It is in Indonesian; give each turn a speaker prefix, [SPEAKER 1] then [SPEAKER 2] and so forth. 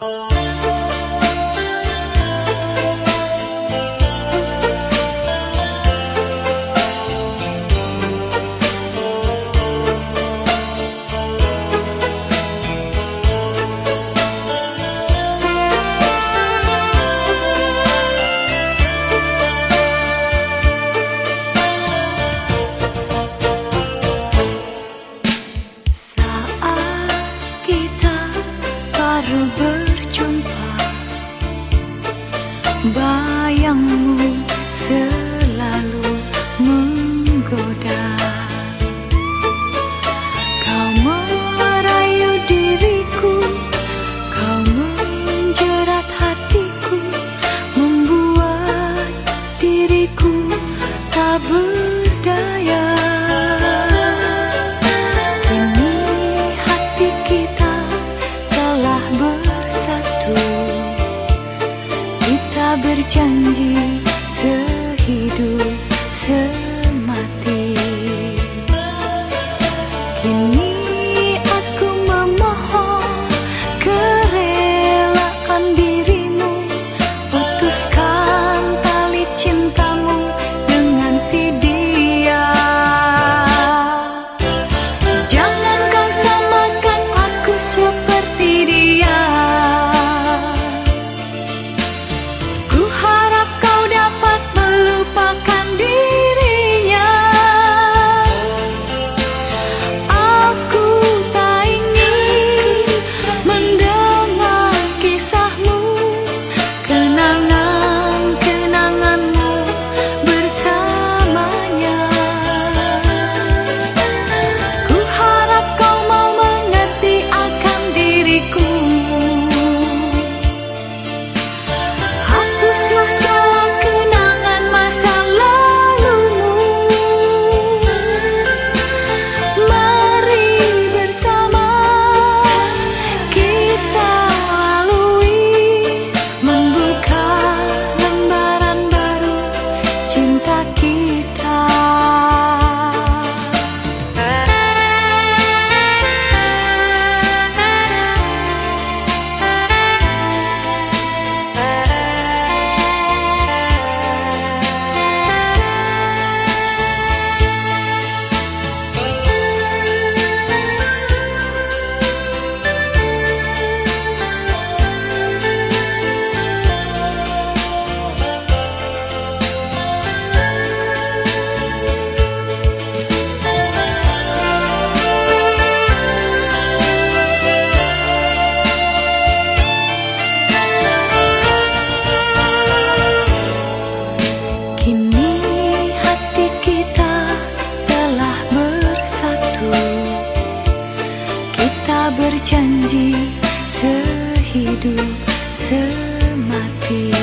[SPEAKER 1] Saat kita baru ber Bayangmu selalu sehidup semati